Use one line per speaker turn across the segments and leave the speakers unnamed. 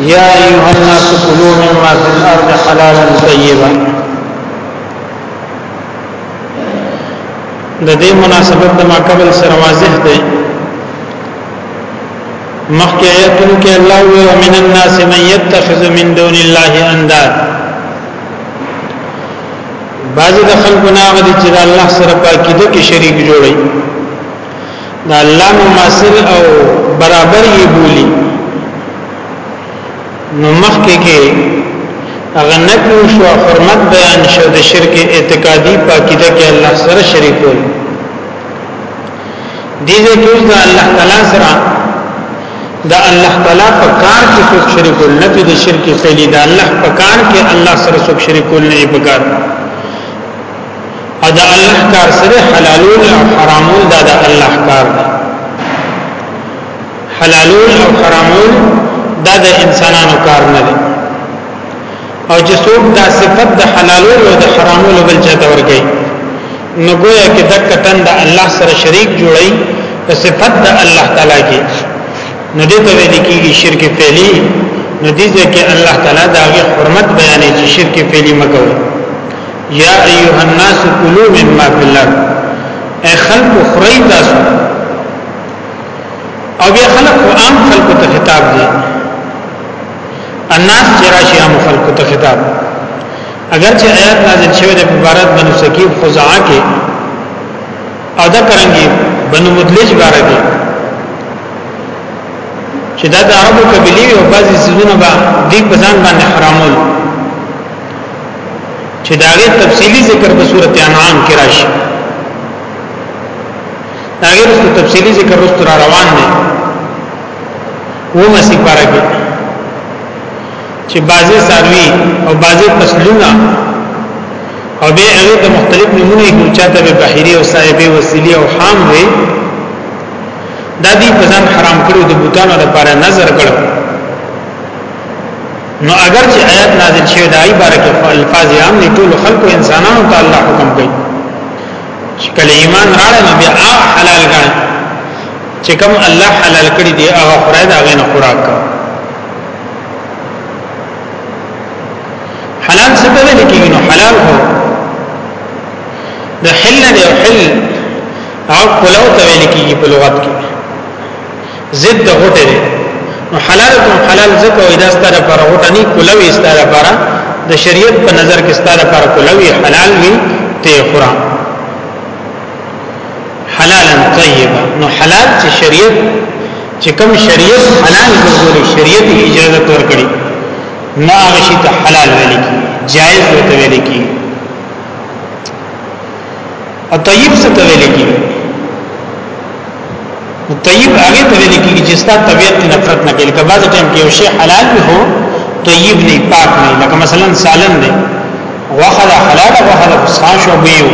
يا أيها الناس كلوا مما في الأرض حلالا طيبا د دې مناسبت د ما قبل سره واضح دی مخکې آیتونو کې الله وی ومن الناس من يتخذ من دون الله انداد بعضی د خلکو نه غدي چې د الله سره پاکیده کې شریک جوړي د الله مماثل او برابر یې بولی نو مخکې کې هغه نکو شو حرمت بیان شو د شرک اعتقادي پاکیده کې الله سره شریکول دې دې کې د الله تعالی سره د الله تعالی په کار کې څوک شریکول نه دي د شرک فعلی د الله په کار کې الله سره څوک شریکول نه دي په کار او دا الله کار سره حلالول او حرامول دا دا الله کار دی حلالول او حرامول دا د انسانانو کار نه دی او چې څوک دا صفت د حلالول او د حرامول بل چاته ورګي نو ګویا کې د کتن د الله سره شریک جوړي په صفت د الله تعالی کې نو دې ته ویل کېږي شرک فعلی نو دې ځکه الله تعالی دا غي حرمت بیانې چې شرک فعلی مکوئ یا ایها الناس کلوا مما فی الارض اے خلق خری تاسو او بیا خلق عام خلق ته خطاب دی الناس چرشی عام خلق ته خطاب اگر چې آیات نازل شوه د مبارک بنو سکیب خزعه کې او دا کرانګي بنو مدلج باره کې چې دا د عربو قبيله او بعضي سيزونه به دې په ځان باندې حرامول چې دا غي تفصيلي ذکر په سورته انعام کې راشي دا غي رسو تفصيلي ذکر رسو را روان دي و مسی پارګي چې بازي ساروي او بازي فصلونه او به هغه ته مختلف نمونه کوي چې ته بحيري او صاحبي وسيلي او حام وي دا دي په ځان حرام کړو د بوتانو لپاره نظر کړو نو اگر چې آیات نازل شوی د ای بارک الفاظ عام دي ټول خلق او انسانانو ته الله حکم کوي چې کله ایمان راړل نو بیا هغه حلال ګڼي چې کوم الله حلال کړی دی هغه خورای دا غنه خوراک کوي حلال څه ته ویل کېږي نو حلال هو د حل نه دی او حل او کولو ته ویل کېږي په لغت کې ضد د غټه دی نو حلال ته حلال ځکه وای دا ستاره پر غټه نه کولوي ستاره پر د شریعت په نظر کې ستاره پر کولوي حلال وي ته خورا حلالا طیبا نو حلال چې شریعت چې کوم شریعت حلال ګرځولي شریعت اجازه ورکړي نه هغه شي ته حلال ویل کی جائز ویل کی او طیب څه ته ویل کیږي طیب هغه ته ویل کیږي چې ستاسو طبيعت نه نفرت نه کوي لکه بعض ټیم کې یو شی حلال وي هو طیب نه پاک نه لکه مثلا سالن دی واخد حلال واخد صحاح شو بیو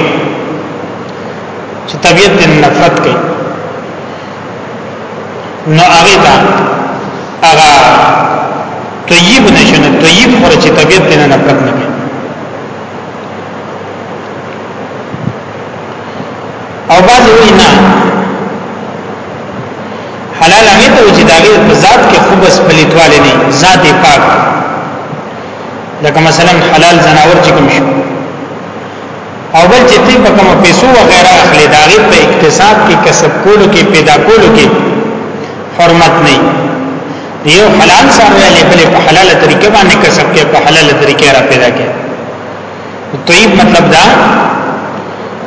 چې طبيعت نه نفرت کوي نو هغه دا هغه طیب نشنه طیب خورچ طبيعت نه نفرت نه او باز وی نه حلال هغه ته چې داغه په ذات کې خوب اس پلیتواله نه ذات پاک لکه مثلا حلال زناور چې کوم شي او بل چې تی په کوم پیسو و غیره اخلي داغه په اقتصاد کې کسب کولو کې پیدا کولو کې حرمت نه یو حلال سره لې بل په حلاله طریقه باندې کسب کې په حلاله طریقه را پیدا کې طيب مطلب دا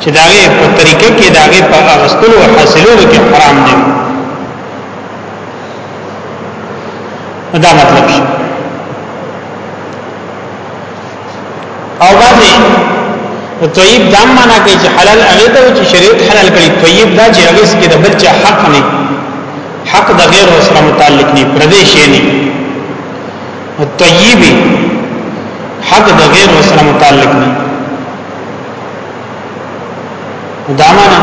چې داغه په طریقه کې داغه په اغستلو او حاصلولو کې حرام نه وي دا مطلب شي او بعضی طیب دا معنا کوي چې حلال هغه ته چې شریعت حلال کړي طیب دا چې هغه کې د بل چا حق نه حق د غیر سره متعلق نه پردیش نه الطيبي حق د غیر سره متعلق نه دا معنا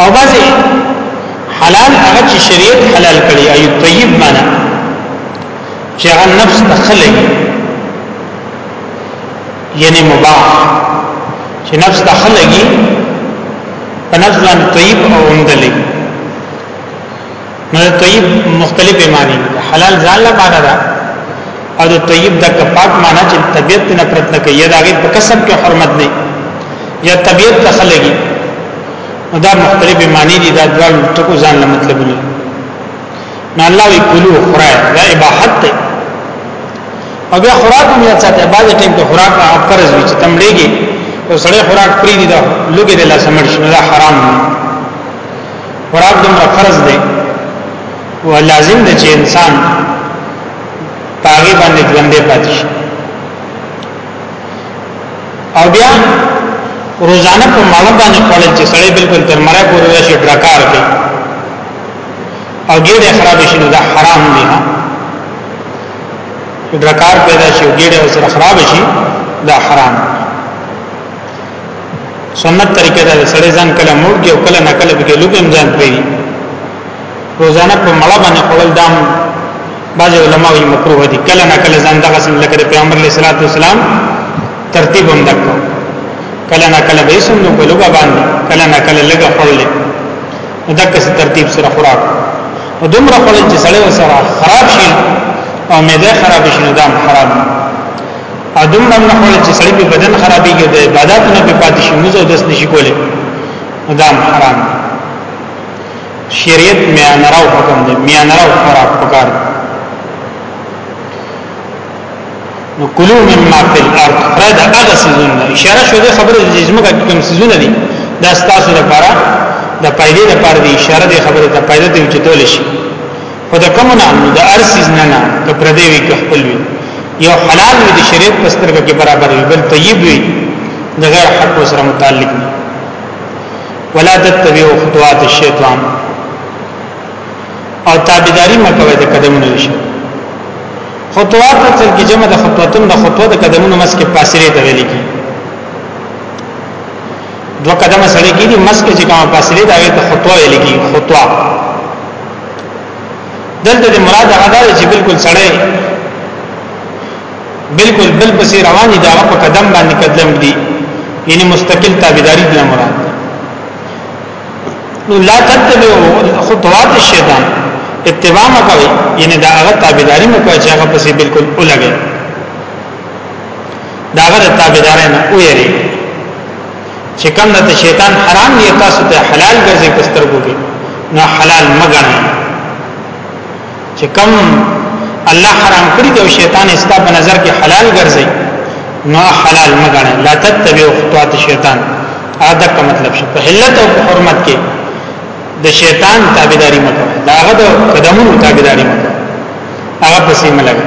او بعضی حلال هغه چې شریعت حلال کړی ایو طیب معنا چې هغه نفس تخلق یعنی مباح چې نفس تخلقي په نفس باندې طیب او عمدلی نو طیب مختلف معنی دي حلال ځان لا معنا ده او د طیب د کپاک معنا چې طبیعت نه پرت نه کوي دا غي په کسب کې حرمت نه یا طبیعت ته خلګي دا مختلف معنی دي دا ډول ټکو ځان له مطلب نه نو الله وی کلو خورای دا اباحت ته او بیا خوراک هم یاد ساته بعد ټیم کې خوراک هغه فرض وي چې تمړېږي او سړی خوراک پری دي دا لګي د لاسمړ شنو دا حرام نه خوراک دومره فرض دی او لازم دی چې انسان پاغي باندې ژوندې پاتې شي او بیا روزانه په مړه باندې خوړل چې سړی بالکل تر مړه پورې راشي ډراکار کوي او ګیره خراب شي نو دا حرام دی نه ډراکار پیدا شي ګیره سره خراب شي دا حرام دی سنت طریقه دا سړی ځان کله موړ کې او کله نه کله به لوګم ځان پیری روزانه په مړه باندې خپل دام بعض علماء یې مکروه دي کله نه کله ځان دغه سم لکه پیغمبر علیه الصلاۃ والسلام ترتیب هم دکو کله نه کله به سم نو په لوګا باندې کله نه کله لګه خړل دغه سم ترتیب سره خوراک او دومره خړل چې سړی سره خراب شي او مې ده خراب شي نو دام خراب او دومره هم نه خوړل چې سړی په بدن خرابېږي او د عبادتو نه په پاتې شي موزه داس نشي کولی دا حرام شریعت میانراو حکم دی میانراو خوراک پکار نو کلو مما فی الارض فرد هغه سيزونه اشاره شو د خبره د زمګه کوم سيزونه دي دا ستاسو لپاره د پایلې لپاره د اشاره د خبره ته پایله دی چې تول شي خو د کوم نه د ارسیز نه نه د پردی وی که خپل وی یو حلال وی د شریعت په سترګه کې برابر وی بل طیب وی د غیر حق سره متعلق دی ولا تتبعوا خطوات الشیطان او تابعداري مکوئ د قدمونو شي خطوات اصل کې جمع د خطواتونو د خطوه د قدمونو مس کې پاسره ته ویل کی دو قدمه سره کې دي مس کې چې کومه پاسره دا وي ته خطوه ویل کی خطوه دلته د مراد هغه ده چې بالکل سړی بالکل بل پسې رواني دا په قدم باندې قدم دی یعنی مستقل تابعداري نه مراد نو لا تتبعوا خطوات الشیطان اتباع مکوي یعنی دا هغه تابعداري مکوي چې هغه پسې بالکل ولګي دا هغه تابعداري نه ویری چې کوم د شیطان حرام یې تاسو ته حلال ګرځي پسترګو کې نو حلال مګنه چې کوم الله حرام کړی دی او شیطان استا په نظر کې حلال ګرځي نو حلال مګنه لا تتبعوا خطوات الشیطان ادا کا مطلب شو په حلت او حرمت کې د شیطان تابعداري مکو دا هغه د قدمونو تابعداري مکو هغه پسې ملګری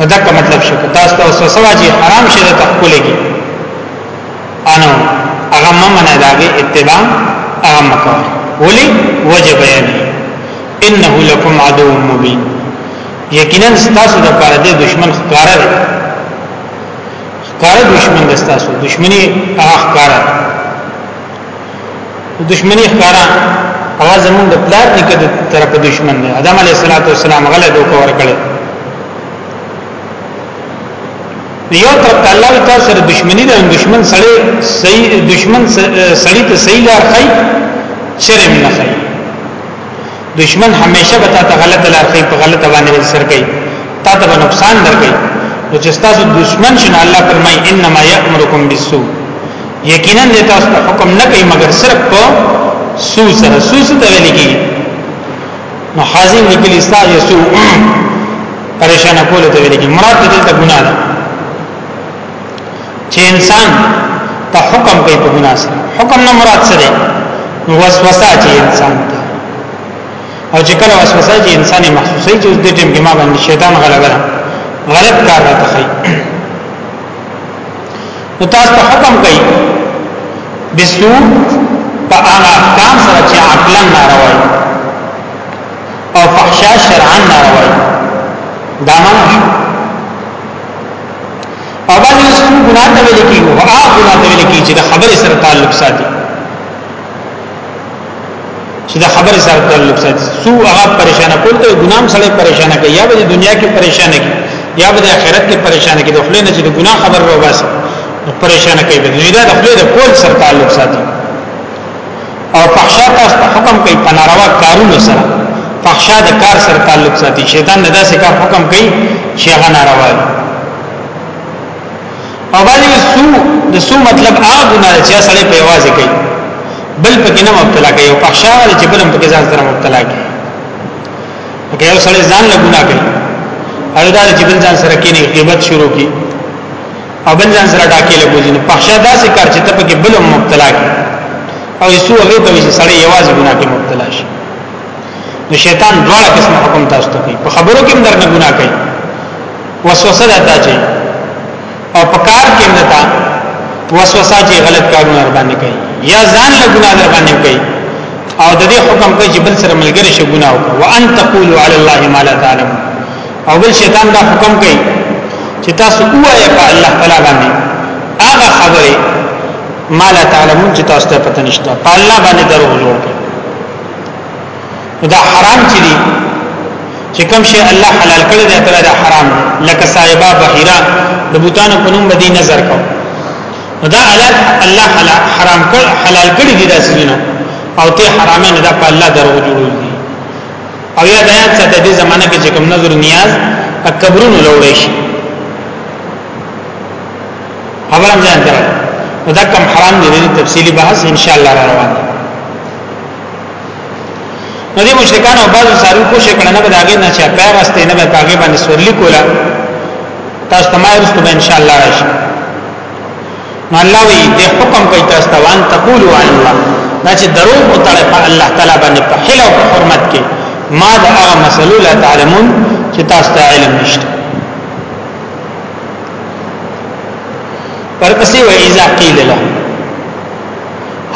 نو دا کوم مطلب شو تاسو ته وسوسه واجی حرام شي ته خپلېږي انو هغه ممنه داږي اتباع هغه مکو ولی وجه بیان انه لکم عدو مبین یقینا تاسو د پاره د دشمن ښکارا دی ښکارا دشمن د تاسو دشمنی هغه ښکارا دشمنی ښکارا هغه زمونږ د پلار نکد طرف دشمن دی ادم علیه السلام غلې دوکه ورکړي یو طرف ته الله تعالی سره دشمنی ده دشمن سړی صحیح دشمن سړی ته صحیح لار خی شرم نه خی دشمن همیشه به تاسو غلط لار کوي په غلط باندې سر کوي تاسو به نقصان درکړي نو چې تاسو دشمن شنه الله فرمای انما یامرکم بالسوء یقینا دې تاسو ته حکم نه کوي مګر صرف په سو سره سو څه ته ویل کیږي نو حاضر لیکل استا یسو پریشان کول ته ویل کیږي مراد دې ته ګناه ده چې انسان ته حکم کوي په ګناه سره حکم نه مراد څه دی وسوسه چې انسان ته او چې کله وسوسه چې انسان محسوسه چې د ټیم کې ما باندې شیطان غلبه غلط کار راته کوي نو تاسو ته حکم کوي بسو په هغه احکام سره چې عقلا ناروا او فحشا شرعا ناروا دا معنی او باندې اوس کوم ګناه ته ویل کیږي او هغه ګناه ته ویل کیږي چې د خبرې سره تعلق ساتي چې د خبرې سره تعلق ساتي سو هغه پریشان کول ته ګنام سره پریشان کوي یا به د دنیا کې پریشان کوي یا به د آخرت کې پریشان کوي د خپل نه چې د ګناه خبر وباسي پریشان کوي د دنیا د خپل د کول سره تعلق ساتي او فحشا تاسو ته حکم کوي په ناروا کارونو سره فحشا د کار سره تعلق ساتي شیطان نه داسې کار حکم کوي چې هغه ناروا دي او باندې سو د سو مطلب هغه ګناه چې سره په یوازې کوي بل پکې نه مبتلا کوي او فحشا ولې چې بل هم پکې ځان سره مبتلا کوي پکې یو سره ځان له ګناه کوي او دا چې بل ځان سره کینې غیبت شروع کوي او بل ځان سره ډاکې لګوځي نو فحشا داسې کار چې ته پکې بل مبتلا کی او یسو هغه ته چې سړی یوازې ګناه کې مبتلا شي نو شیطان دواړه قسم حکم تاسو ته کوي په خبرو کې هم درنه ګناه کوي وسوسه راته چي او په کار کې نه تا وسوسه چې غلط کارونه ور باندې کوي یا ځان له ګناه در باندې کوي او د دې حکم کوي چې بل سره ملګری شي ګناه وکړي وان تقولوا علی الله ما لا تعلمون او بل شیطان دا حکم کوي چې تاسو وایا په الله تعالی باندې هغه خبره ما لا تعلمون چې تاسو ته پته نشته په الله باندې درو جوړ کړئ دا حرام چي دي چې کوم شی الله حلال کړی دی تعالی دا حرام لکه صاحبہ بحیرا د بوتانو په نوم باندې نظر کو دا الله حرام کړ حلال کړی دی دا سینه او ته حرامه نه دا په الله درو جوړول او یا د یاد ساته دې زمانہ کې چې کوم نظر نیاز په قبرونو لوړې شي خبره مې ځان درو نو دا کم حرام دي دې تفصيلي بحث ان شاء الله روان دي نو دې مشرکان او بعضو سارو کوشش کړه نه بداګه نه چې پیر واستې نه به پاګې باندې سورلي کولا تاسو تمایرستو به ان شاء الله راشي نو الله وی د حکم کوي تاسو ته وان تقولوا علی الله دا چې درو او طرف الله تعالی باندې په حل او په حرمت کې ما دا هغه مسلو لا تعلمون چې تاسو ته علم نشته پرپسې وی اذا قیل له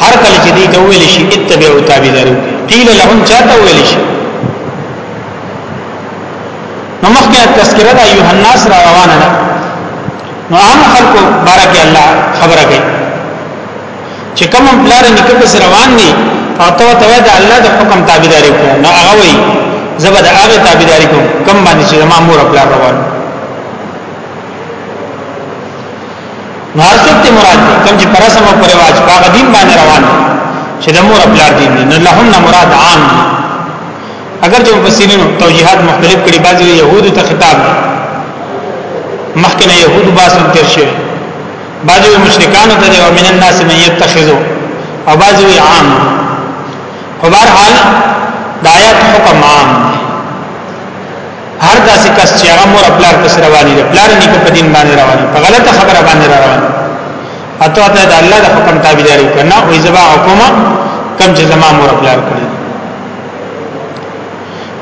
هر کله چې دې ته ویل شي اتبعوا تابعدارو قیل لهم چاته ویل شي نو مخکې تذکرہ د یوحنا سره روانه ده نو عام خلکو بارک الله خبره کوي چې کوم بلار نکه پس روان دي او ته ته د الله د حکم تابعداري کوي نو هغه وي زبد هغه تابعداري کوي کم باندې چې ما مور خپل روان نو ارسل ته مراد دي کوم چې پر سم او پر رواج باغ دین باندې روان دي چې د مور خپل دین نه لهم نه مراد عام دي اگر چې مفسرینو توجیهات مختلف کړي بعضي يهودو ته خطاب مخکنه يهودو باسم تیر شي بعضي مشرکانو ته او من الناس من يتخذو او بعضي عام په هر حال د آیات حکم عام هر داسې کس چې هغه مور خپل پس رواني دي پلان نه په دین باندې رواني په غلطه خبره باندې رواني اته ته د الله د حکم تابعداري کنه او ځبا حکومت کم چې زمام مور خپل کړی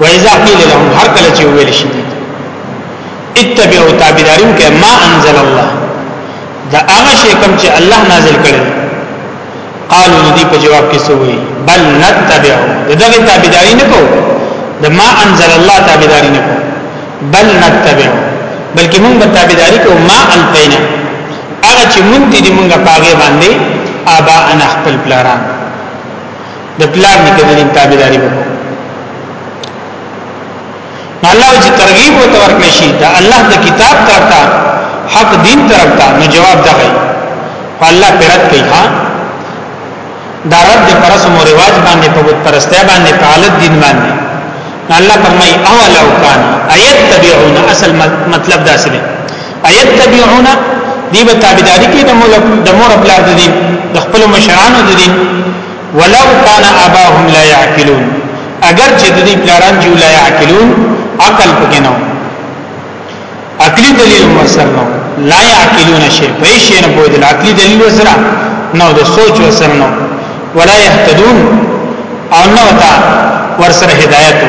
و اذا قيل لهم هر کله چې ویل شي اتبعوا تابعدارین کې ما انزل الله دا هغه شی کوم چې الله نازل کړي قالو دې په جواب کې سوې بل نتبع دغه تابعداري نه کو د ما انزل الله تابعداري نه کو بل نتبع بلکې موږ تابعداري کو ما الفینا هغه چې مونږ دې موږ پاګې باندې ابا انا خپل پلاران د پلار نیکه د دین تابعداري وکړو الله چې ترغیب او تور کړی شي دا الله د کتاب طرف ته حق دین طرف ته نو جواب دغی الله پرد کوي ها دا رد د پرس مو رواج باندې په بت پرسته باندې په حالت دین باندې الله فرمای او لو کان ایت تبعون اصل مطلب دا سره ایت تبعون دی به تابعداري کې د مور د مور خپل د دین د خپل مشرانو د دین ولو کان اباهم لا يعقلون اگر چې د دې پلاران جو لا يعقلون عقل پکې نه عقلي دلیل مسر نو لا يعقلون شي په شي نه بوج عقلي دلیل وسره نو د سوچ وسره نو ولا يهتدون او نو تا ورسره هدايت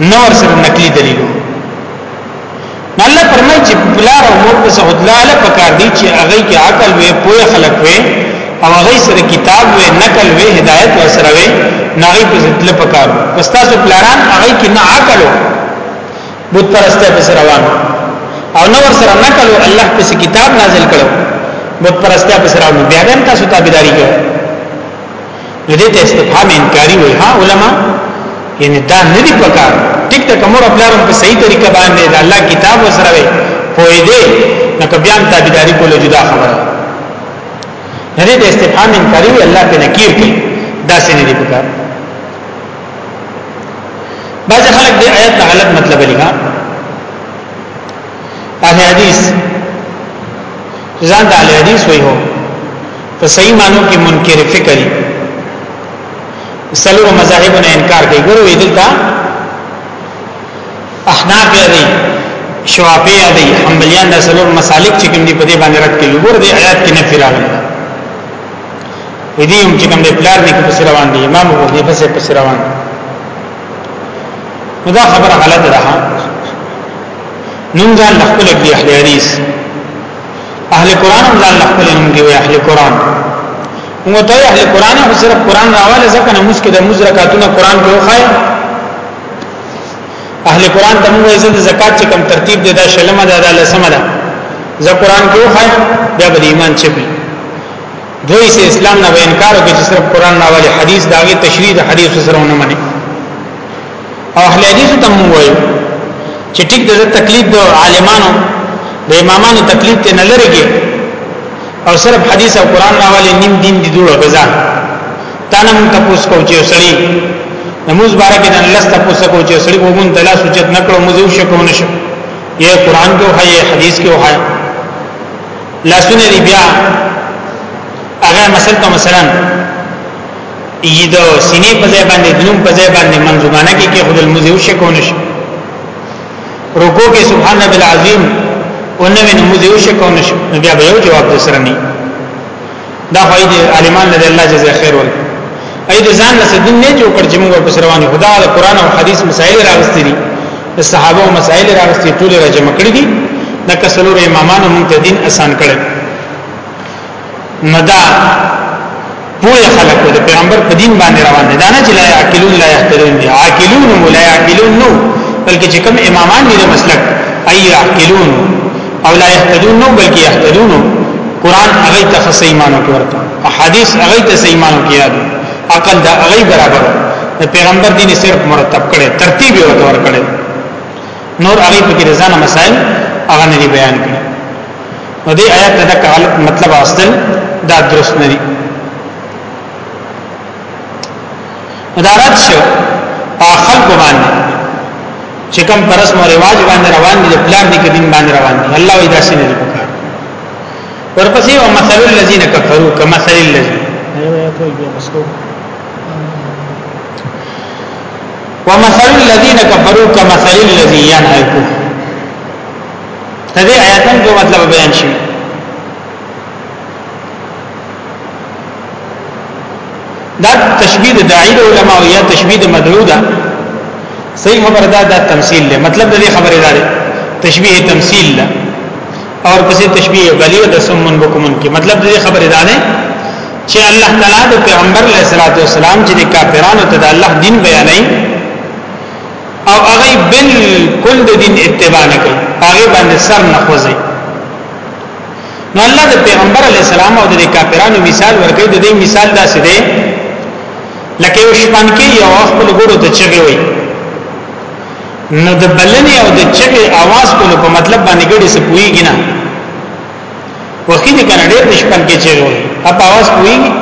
نو ورسره نقلي دلیل الله فرمایي چې پلار او مور په سعودلاله پکار دي چې هغه کې عقل وي پوهه خلق وي او هغه سره کتاب وي نقل وي هدایت وسره وي نغی په ځدل پکار پس تاسو پلاران هغه کې نه عقل بت پرسته پس روان او نو ور سره نقل الله پس کتاب نازل کړو بت پرسته پس روان بیا هم تاسو تابعداري کوئ نو دې ته استفهام انکاری وي ها علما یعنی دا نه دی پکار ټیک ته کومور خپل په صحیح طریقه باندې د الله کتاب وسره وي پوي دې نو کبيان تابعداري کول جدا خبره نه دې استفهام انکاری وي الله په نکیر کې دا سې نه دی پکار بعض خلک دې آیت غلط مطلب لګا اهل حدیث ځان د اهل حدیث وایو په صحیح مانو کې منکر فکر سلو مذاهب نه انکار کوي ګورو دلته احناف یادي شوافی یادي حنبلیان د سلو مسالک چې کوم دي په دې باندې رد کوي ګور دې آیات کې نه فراغلي دې هم چې کوم دې پلار دې په روان دي امام وو دې په سر په روان دي نو دا خبره غلطه ده نوم ځان خپل دی اهل حدیث اهل قران هم ځان خپل نوم دی اهل قران موږ ته اهل قران خو صرف قران راواله ځکه نو مسکه د مزرکاتونه قران کې وخای اهل قران ته موږ عزت زکات چې کم ترتیب دی دا شلمه ده دا لسمه ده زه قران کې وخای بیا به ایمان چپی دوی سه اسلام نه انکار کوي چې صرف قران راواله حدیث داغه تشریح د حدیث سره ونه مني او اهل حدیث ته مونږ وایو چې ټیک د تکلیف د عالمانو د امامانو تکلیف ته نه لريږي او صرف حدیث او قران راوالي نیم دین دي دوه غزا تا نه مونږ تاسو کو چې سړی نموز بارے کې نه لسته تاسو کو چې سړی وګون د لاس چت نکړو مزو شکو نشو یې قران کې وه یې حدیث کې وه لاسونه بیا هغه مثلا مثلا یی د سینې په ځای باندې د نوم په ځای باندې منظومانه کې کې خود المزي وشي کو نشي رکو کې سبحان رب العظیم او نو نو مزي وشي کو نشي نو بیا به یو جواب د سره نه دا خو دې عالمان له الله جزاء خیر ول اې د ځان له سدین نه جوړ کړ چې موږ په سره باندې خدا د قران او حدیث مسائل راغستې دي د صحابه او مسائل راغستې ټول راجمع کړې دي د کسلو امامانو مونږ ته دین آسان کړی نو دا پوهه خلق د پیغمبر په دین باندې روان دي دا نه چې لا عاقلون لا يهتدون دي عاقلون ولا يعقلون نو بلکې چې کوم امامان دي د مسلک اي عاقلون او لا يهتدون نو بلکې يهتدون قران هغه ته خص ایمان ورته احادیث هغه ته ایمان کیږي عقل دا هغه برابر د پیغمبر دین صرف مرتب کړي ترتیب یې ورته ور کړي نور هغه په کې ځانه مسائل هغه نه بیان کړي نو دې آیات نه دا غلط مطلب اصل دا درست نه دی دا رد شو په خلق باندې چې کوم پرس مو رواج باندې روان دي پلان دي کې دین باندې روان دي الله وی داسې نه وکړ ورپسې او مثل الذين كفروا كمثل الذي ومثل الذين كفروا كمثل الذي ينهكم د دې آیاتن کو مطلب بیان شي دا تشبیه د داعی علماء یا تشبیه د مدعو ده صحیح خبره ده دا تمثيل ده مطلب د دې خبره ده تشبیه تمثيل ده اور پسې تشبیه بلیغ د سمن بکمن کې مطلب د دې خبره ده نه چې الله تعالی د پیغمبر علیه الصلاۃ والسلام چې د کافرانو ته د الله دین بیانای او هغه بالکل د دین اتباع نه کوي هغه باندې سر نه خوځي نو الله د پیغمبر علی السلام او د کافرانو مثال ورکړي د دې مثال داسې دی لکه یو شپن کې یو خپل ګورو ته چغي وي نو د بلنې او د چغي आवाज کولو په مطلب باندې ګډي سپويږي نه وخی دې کنه ډېر شپن کې چغي وي اپ आवाज پويږي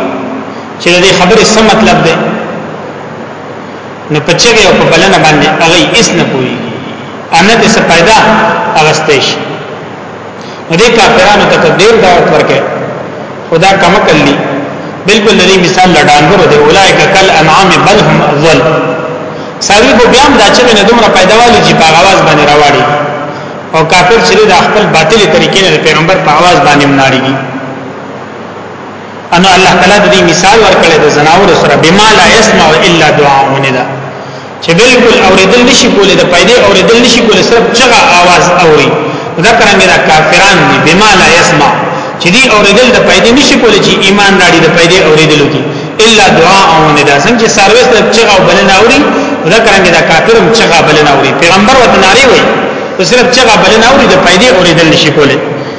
چې د خبرې څه مطلب دی نو په چغه او په بلنه باندې هغه اس نه پوي ان دې څه پیدا اغستې شي نو دې کافرانو ته ډېر دعوت ورکه خدا کم کړلی بالکل لري مثال لډانګرو دې اولایک کل انعام بل هم افضل ساوی بو بیام دا چې نه دومره پیداوالي چې په आवाज باندې راوړي او کافر چې د خپل باطل طریقې نه پیغمبر په आवाज باندې مناړي ان الله تعالی دې مثال ورکړي د زناور سره بما لا يسمع الا دعاء ندا چې بالکل اوریدل نشي کولای د پیدې اوریدل نشي کولای صرف چغه आवाज اوري دا څنګه دا کافران دي بما لا يسمع چې دې اوریدل د پیدې نشي کولای چې ایمان راړي د پیدې اوریدل دي الا دعاء ندا څنګه چې سرویس د چغه بلنه اوري دا څنګه دا کافرم چغه بلنه اوري پیغمبر وته ناری وي صرف چغه بلنه اوري د پیدې اوریدل نشي کولای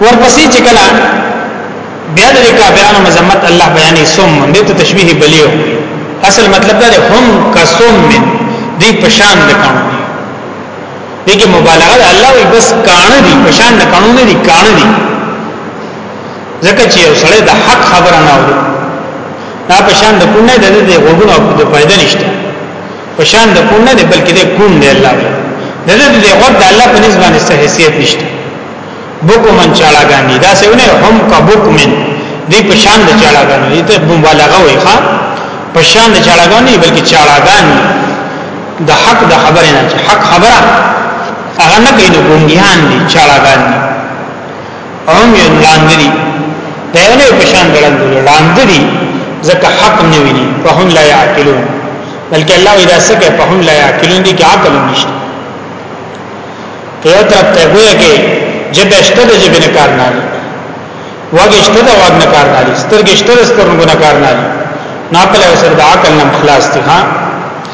ورپسې چې کله بیا د کافرانو مذمت الله بیانې سم دې ته تشبیه بلیو اصل مطلب دا دی هم کسوم من دی پشان د کانو دیکې مبالغه ده الله وي بس کانه دي پشان د کانو نه دي کانه دي ځکه چې یو سړی د حق خبره نه اوري دا پشان د کونه د دې غوګونو د پیدا نشته پشان د کون نه دی بلکې د کون دی الله وی د دې د غوږ د الله په نسبت باندې حیثیت نشته بوکمن چاړاګان دي دا سونه هم کا بوکمن دی پشان د چاړاګان دي ته مبالغه وای ښا پشان د چاړاګان نه بلکې چاړاګان د حق د خبره نه حق خبره هغه نه کینو ګونګیان دي چاړاګان دي هم یو لاند دي دا یو نه په شان ګړند دي لاند دي ځکه حق نه ویني په هم لا يعقلون بلکې الله اذا سکه په هم لا يعقلون دي کې عقل نشته یو طرف ته ګویا کې جبه شته د جبه نه کار نه وګه شته د وګ نه کار نه سترګې شته د سترګو نه کار نه نه په لور سره د عقل نه خلاص دي ها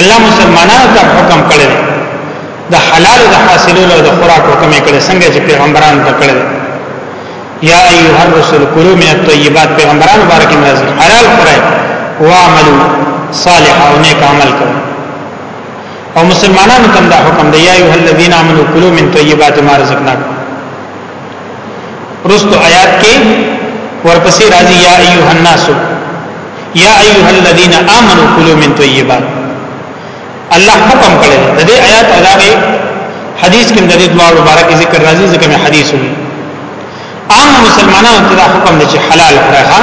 الله مسلمانانو ته حکم کړی د حلال د حاصلولو د خوراک حکم کړی څنګه چې پیغمبران ته کړی یا ایها الرسول کلوا من الطیبات پیغمبران مبارک نازل حلال خورئ واعملوا صالحا او نیک عمل کوئ او مسلمانانو ته دا حکم دی یا ایه الذین آمنو کلوا من طیبات ما رزقناکم رستو آیات کې ورپسې راځي یا ایها الناس یا ایها الذین آمنو کلوا من طیبات الله حکم کړی د دې آیات او دغه حدیث کې د دې دعا مبارک ذکر راځي ځکه مې حدیث وي عام مسلمانانو ته دا حکم دی چې حلال خورخه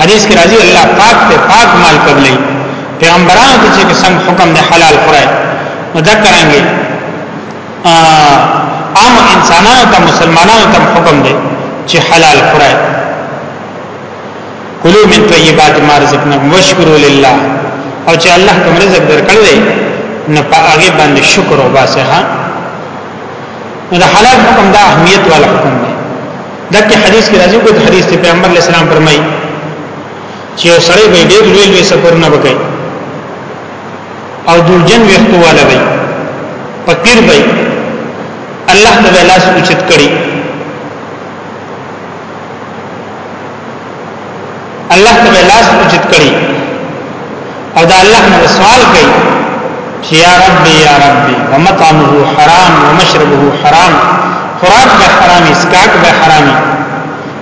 حدیث کې راځي الله پاک ته پاک مال قبلې پیغمبرانو ته چې څنګه حکم دی حلال خورای نو دا کرانګي عام انسانانو ته مسلمانانو ته حکم دی چې حلال خورای کلو من طیبات ما رزقناکم واشکروا لله او چې الله کوم رزق درکړل نه په هغه باندې شکر او باسه ها دا حلال حکم دا اهمیت والا حکم دی دغه حدیث کې راځي کوم حدیث ته پیغمبر علیہ السلام فرمایي چې سړی به ډېر لوی لوی سفرونه وکړي او دورجن ویختو والا وی فقیر وی الله ته لاس اوچت کړي الله ته لاس اوچت کړي او دا الله نه سوال کوي چې یا رب یا رب ومطعمه حرام ومشربه حرام خوراک به حرامي اسکاک به حرامي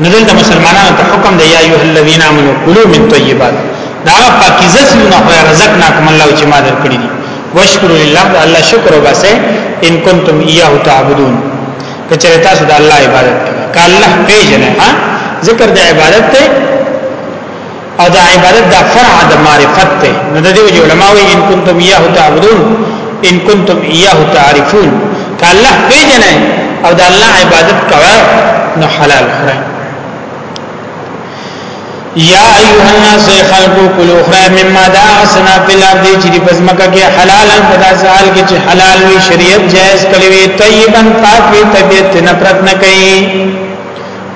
نو دلته مسلمانانو ته حکم دی یا ایه الذین آمنو کلوا من طیبات دا پاکیزه سونه خو رزقناکم الله چې ما درکړي دي واشکروا لله الله شکر وباسه ان کنتم ایاه تعبدون کچره تاسو د الله عبادت کوئ کله پیژنه ها ذکر د عبادت ته او دا عبادت دا فرع د معرفت ته نو د دې وجه علماء وی ان کنتم ایاه تعبدون ان کنتم ایاه تعرفون که الله پیژنئ او د الله عبادت کوئ نو حلال خورئ یا ایها الناس خلقو کلو خرا مما دا اسنا فی الارض چې دی پزمکه کې حلال په داس حال کې چې حلال وی شریعت جائز کړی وی طیبا پاک وی طبیعت نفرت نه کوي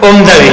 اومدوی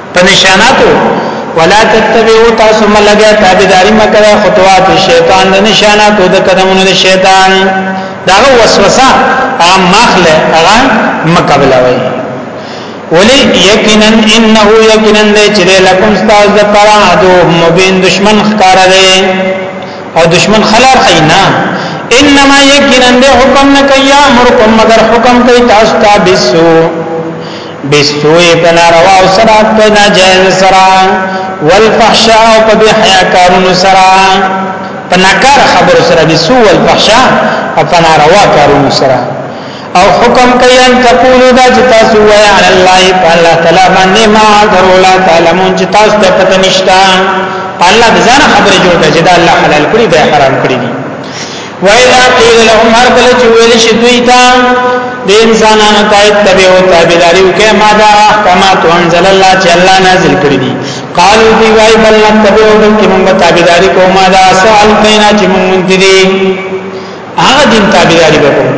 په نشاناتو ولا تتبعو تاسو ملګه تابعداري مکوه خطوات شیطان د نشاناتو د قدمونو د شیطان دا وسوسه هغه مخله هغه مقابله وي ولی یقینا انه یقینا دې چې لکم استاد د پرا ادو مبین دشمن ښکار دی او دشمن خلار خینا انما یقینا دې حکم نه کوي امرکم مگر حکم کوي تاسو ته بسو بستوی په ناروا او سره په ناجایز سره والفحشاء او په بحیا کارونو سره په ناکار خبر سره بسو والفحشاء او په ناروا کارونو سره او حکم کوي ان تقولوا دا چې تاسو وایي علی الله تعالی تعالی باندې ما درو لا تعلمون چې تاسو ته پته نشته الله ځان خبره جوړه چې دا الله حلال کړی دا حرام کړی وایلا قیل لهم هر کله چې ویل شي دوی ته د انسانانو ته تبع او تابعداري وکړي ما دا احکامات انزل الله چې الله نازل کړی دي قالو دی وای بل نتبع بلکې موږ تابعداري کوو ما دا سوال پینا چې موږ دي هغه دین تابعداري وکړو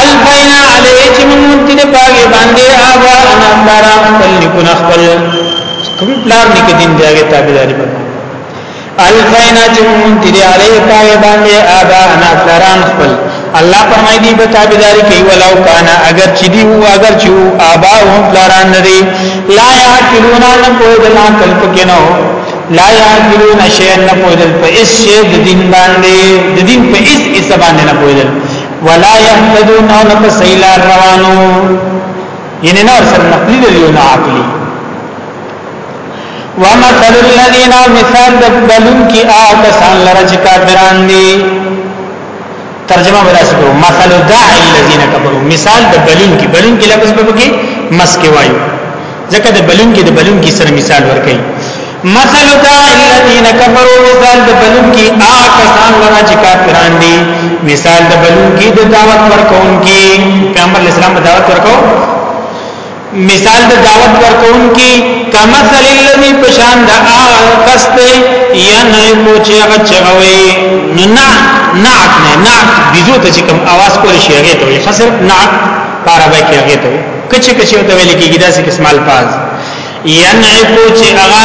البینا علی چې موږ دې پاګې باندې آبا انا ترا خپل نکونه خپل کوم پلان نک دین دیږي تابعداري وکړو الفینا چې مونږ تیرې علی پای باندې آبا انا پلاران خپل الله فرمای دی په تابعداري کوي ولو کانا اگر چې دی وو اگر چې وو آبا او پلاران نه دی لا یعقلون نه کوی د ما کلپ کې نه لا یعقلون شیئا نه کوی د په اس شی د دین باندې د دین په اس اس باندې نه کوی ولا یهتدون او نه په سیلار روانو ینه نور سره نقلی دی نه عقلی ومثل الذين مثال د بلون کی آ کسان لره چې کافران دي ترجمه وراسي کو مثل داعي الذين كفروا مثال د بلون کی بلون کی لفظ په کې مسکی وایو ځکه د بلون کی د بلون کی سره مثال ورکړي مثل داعي الذين كفروا مثال د بلون کی آ کسان لره چې کافران دي مثال د بلون کی د دعوت ورکون کی پیغمبر اسلام دعوت ورکو مثال د دعوت ورکون کی کمثل الذی پشان د کس دی ینعق چې هغه چغوي نو نه نعت نه نعت بيزو ته چې کوم आवाज کول شي هغه ته خسر نعت پارابه کې هغه ته کچ کچ ته ویل کېږي داسې قسم الفاظ ینعق چې هغه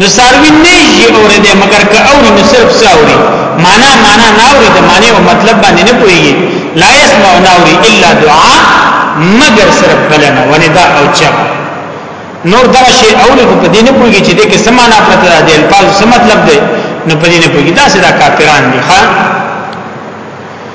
نو ساروی نه شي اورېدې مګر که اوري نو صرف ساوري معنا معنا ناوري د معنی او مطلب باندې نه پوهیږي لا يسمع ناوري الا دعاء مگر صرف بلنه وندا او چا نور دا شی اوري په دې نه پوهیږي چې د کې سمانا پرته د الفاظ څه مطلب دی نو په دې نه پوهیږي دا سره کافران دي ها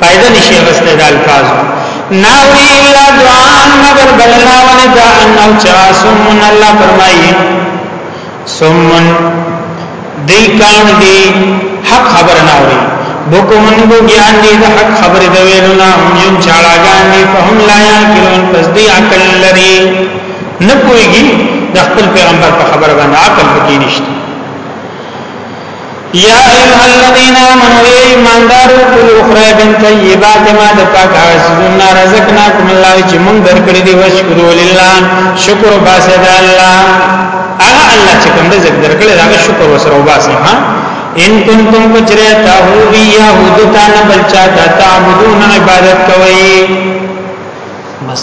فائدہ نشي غسته د الفاظ ناوی الا دعا مگر بلنا وندا انو چا سمون الله فرمایي سمون دی کان دی حق خبر نه وي بوکمن بو ګیان دی د حق خبر دی ویلو نه هم یم چاړه ګان دی فهم لا یاکلون پس دی عقل لري نه کویږي د خپل پیغمبر په خبره باندې عقل پکې نشته یا ایها الذین آمنوا ای ایماندارو کلوا خورئ من طیبات ما د پاک هغه څه رزقناکم الله چې مونږ درکړي دي وشکرو لله شکر باسه د الله هغه الله چې کوم رزق درکړي هغه شکر وسره وباسه ها ان کنتم کچره تاهو بی یهود تا نه بلچا تا تعبدون عبادت کوي بس